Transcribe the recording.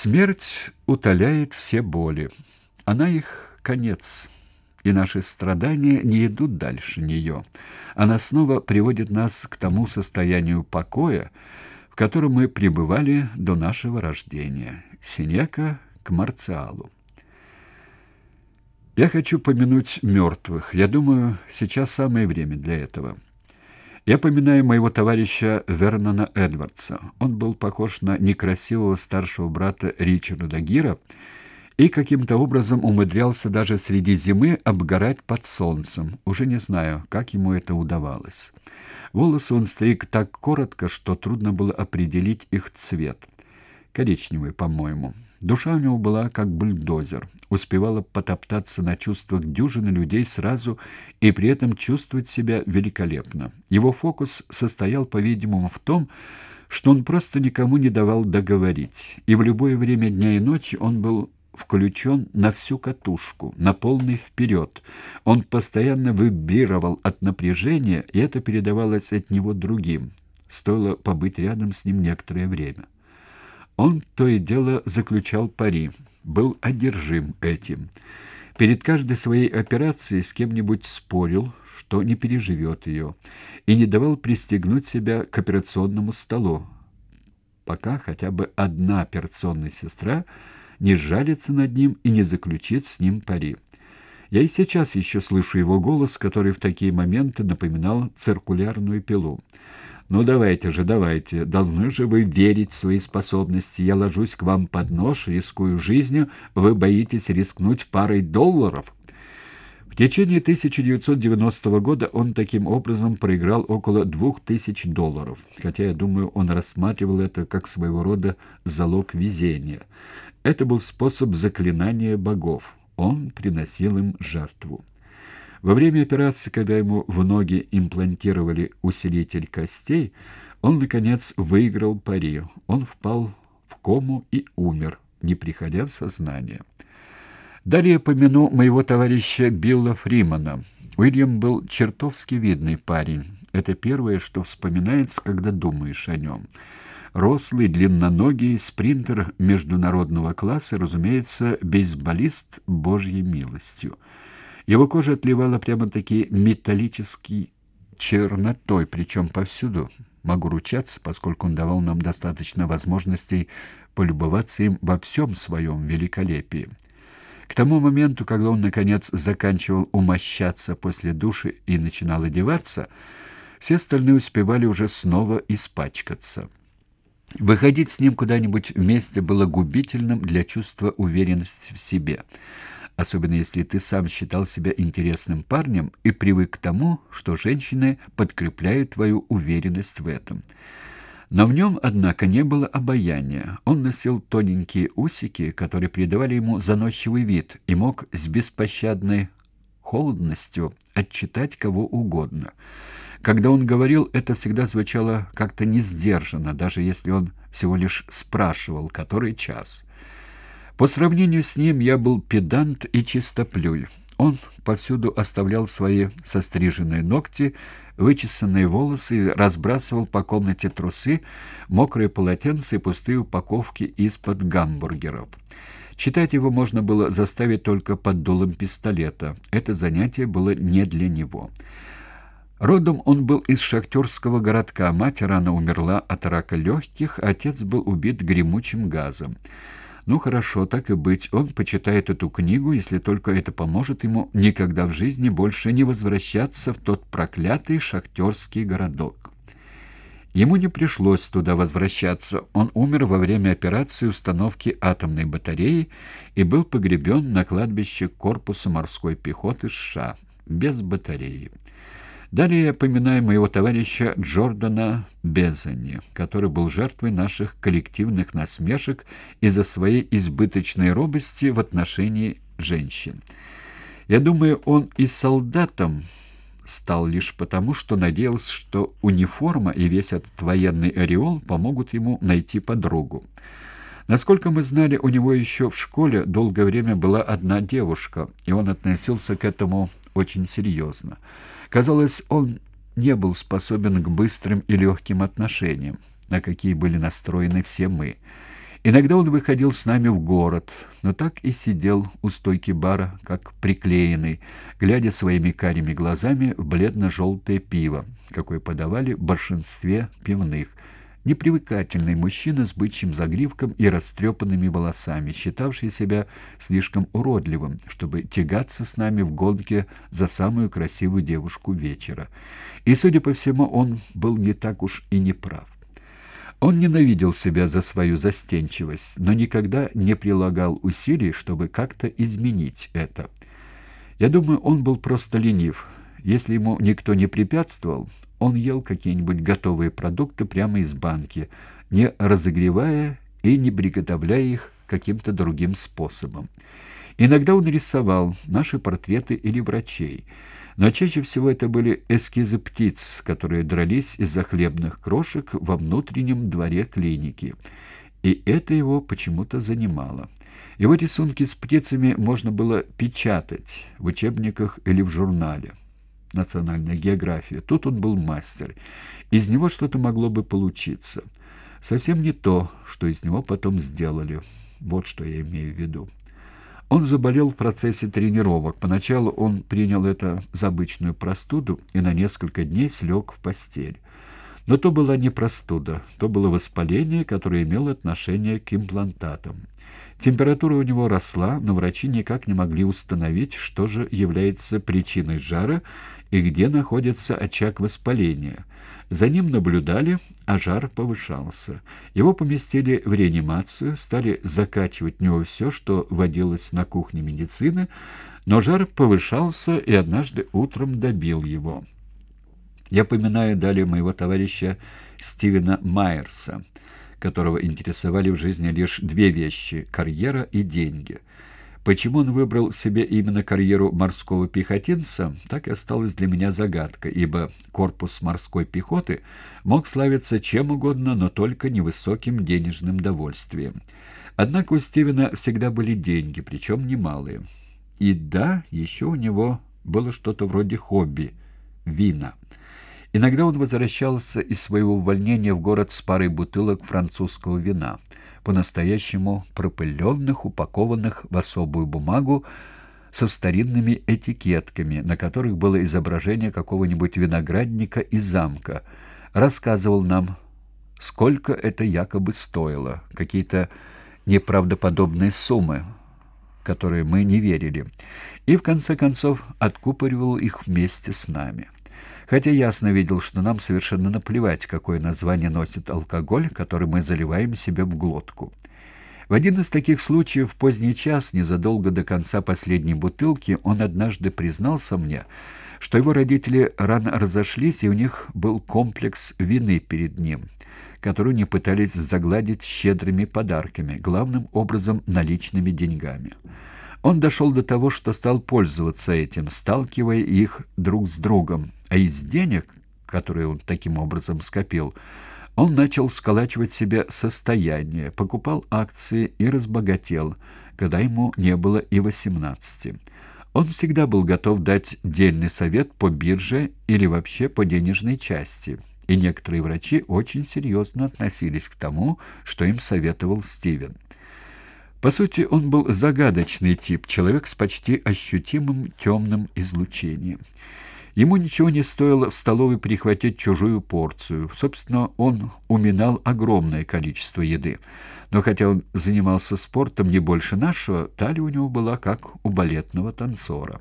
Смерть утоляет все боли. Она их конец, и наши страдания не идут дальше нее. Она снова приводит нас к тому состоянию покоя, в котором мы пребывали до нашего рождения. Синека к Марциалу. Я хочу помянуть мертвых. Я думаю, сейчас самое время для этого. Я поминаю моего товарища Вернона Эдвардса. Он был похож на некрасивого старшего брата Ричарда Дагира и каким-то образом умудрялся даже среди зимы обгорать под солнцем. Уже не знаю, как ему это удавалось. Волосы он стриг так коротко, что трудно было определить их цвет. Коричневый, по-моему. Душа у него была как бульдозер, успевала потоптаться на чувствах дюжины людей сразу и при этом чувствовать себя великолепно. Его фокус состоял, по-видимому, в том, что он просто никому не давал договорить, и в любое время дня и ночи он был включен на всю катушку, на полный вперед. Он постоянно вибрировал от напряжения, и это передавалось от него другим. Стоило побыть рядом с ним некоторое время. Он то и дело заключал пари, был одержим этим. Перед каждой своей операцией с кем-нибудь спорил, что не переживет ее, и не давал пристегнуть себя к операционному столу, пока хотя бы одна операционная сестра не сжалится над ним и не заключит с ним пари. Я и сейчас еще слышу его голос, который в такие моменты напоминал циркулярную пилу. «Ну, давайте же, давайте. Должны же вы верить в свои способности. Я ложусь к вам под нож, рискую жизнью. Вы боитесь рискнуть парой долларов?» В течение 1990 года он таким образом проиграл около 2000 долларов, хотя, я думаю, он рассматривал это как своего рода залог везения. Это был способ заклинания богов. Он приносил им жертву. Во время операции, когда ему в ноги имплантировали усилитель костей, он, наконец, выиграл пари. Он впал в кому и умер, не приходя в сознание. Далее помяну моего товарища Билла Фримана. Уильям был чертовски видный парень. Это первое, что вспоминается, когда думаешь о нем. Рослый, длинноногий, спринтер международного класса, разумеется, бейсболист божьей милостью. Его кожа отливала прямо-таки металлической чернотой, причем повсюду. Могу ручаться, поскольку он давал нам достаточно возможностей полюбоваться им во всем своем великолепии. К тому моменту, когда он, наконец, заканчивал умощаться после души и начинал одеваться, все остальные успевали уже снова испачкаться. Выходить с ним куда-нибудь вместе было губительным для чувства уверенности в себе — особенно если ты сам считал себя интересным парнем и привык к тому, что женщины подкрепляют твою уверенность в этом. Но в нем, однако, не было обаяния. Он носил тоненькие усики, которые придавали ему заносчивый вид, и мог с беспощадной холодностью отчитать кого угодно. Когда он говорил, это всегда звучало как-то несдержанно, даже если он всего лишь спрашивал, который час. По сравнению с ним я был педант и чистоплюй. Он повсюду оставлял свои состриженные ногти, вычесанные волосы и разбрасывал по комнате трусы, мокрые полотенца и пустые упаковки из-под гамбургеров. Читать его можно было заставить только под дулом пистолета. Это занятие было не для него. Родом он был из шахтерского городка, мать рано умерла от рака легких, отец был убит гремучим газом. Ну хорошо, так и быть. Он почитает эту книгу, если только это поможет ему никогда в жизни больше не возвращаться в тот проклятый шахтерский городок. Ему не пришлось туда возвращаться. Он умер во время операции установки атомной батареи и был погребен на кладбище корпуса морской пехоты США без батареи. Далее я поминаю моего товарища Джордана Безани, который был жертвой наших коллективных насмешек из-за своей избыточной робости в отношении женщин. Я думаю, он и солдатом стал лишь потому, что надеялся, что униформа и весь этот военный ореол помогут ему найти подругу. Насколько мы знали, у него еще в школе долгое время была одна девушка, и он относился к этому очень серьезно. Казалось, он не был способен к быстрым и легким отношениям, на какие были настроены все мы. Иногда он выходил с нами в город, но так и сидел у стойки бара, как приклеенный, глядя своими карими глазами в бледно-желтое пиво, какое подавали в большинстве пивных. Непривыкательный мужчина с бычьим загривком и растрепанными волосами, считавший себя слишком уродливым, чтобы тягаться с нами в гонке за самую красивую девушку вечера. И, судя по всему, он был не так уж и не прав. Он ненавидел себя за свою застенчивость, но никогда не прилагал усилий, чтобы как-то изменить это. Я думаю, он был просто ленив. Если ему никто не препятствовал, он ел какие-нибудь готовые продукты прямо из банки, не разогревая и не приготовляя их каким-то другим способом. Иногда он рисовал наши портреты или врачей, но чаще всего это были эскизы птиц, которые дрались из-за хлебных крошек во внутреннем дворе клиники. И это его почему-то занимало. Его рисунки с птицами можно было печатать в учебниках или в журнале. Национальная география. Тут он был мастер. Из него что-то могло бы получиться. Совсем не то, что из него потом сделали. Вот что я имею в виду. Он заболел в процессе тренировок. Поначалу он принял это за обычную простуду и на несколько дней слег в постель. Но то была не простуда, то было воспаление, которое имело отношение к имплантатам. Температура у него росла, но врачи никак не могли установить, что же является причиной жара и где находится очаг воспаления. За ним наблюдали, а жар повышался. Его поместили в реанимацию, стали закачивать в него все, что водилось на кухне медицины, но жар повышался и однажды утром добил его. Я поминаю далее моего товарища Стивена Майерса, которого интересовали в жизни лишь две вещи — карьера и деньги — Почему он выбрал себе именно карьеру морского пехотинца, так и осталось для меня загадкой, ибо корпус морской пехоты мог славиться чем угодно, но только невысоким денежным довольствием. Однако у Стивена всегда были деньги, причем немалые. И да, еще у него было что-то вроде хобби — вина. Иногда он возвращался из своего увольнения в город с парой бутылок французского вина — по-настоящему пропыленных, упакованных в особую бумагу со старинными этикетками, на которых было изображение какого-нибудь виноградника и замка. Рассказывал нам, сколько это якобы стоило, какие-то неправдоподобные суммы, которые мы не верили, и в конце концов откупоривал их вместе с нами хотя ясно видел, что нам совершенно наплевать, какое название носит алкоголь, который мы заливаем себе в глотку. В один из таких случаев в поздний час, незадолго до конца последней бутылки, он однажды признался мне, что его родители рано разошлись, и у них был комплекс вины перед ним, которую не пытались загладить щедрыми подарками, главным образом наличными деньгами. Он дошел до того, что стал пользоваться этим, сталкивая их друг с другом, а из денег, которые он таким образом скопил, он начал сколачивать себе состояние, покупал акции и разбогател, когда ему не было и восемнадцати. Он всегда был готов дать дельный совет по бирже или вообще по денежной части, и некоторые врачи очень серьезно относились к тому, что им советовал Стивен. По сути, он был загадочный тип, человек с почти ощутимым темным излучением. Ему ничего не стоило в столовой прихватить чужую порцию. Собственно, он уминал огромное количество еды. Но хотя он занимался спортом не больше нашего, талия у него была как у балетного танцора.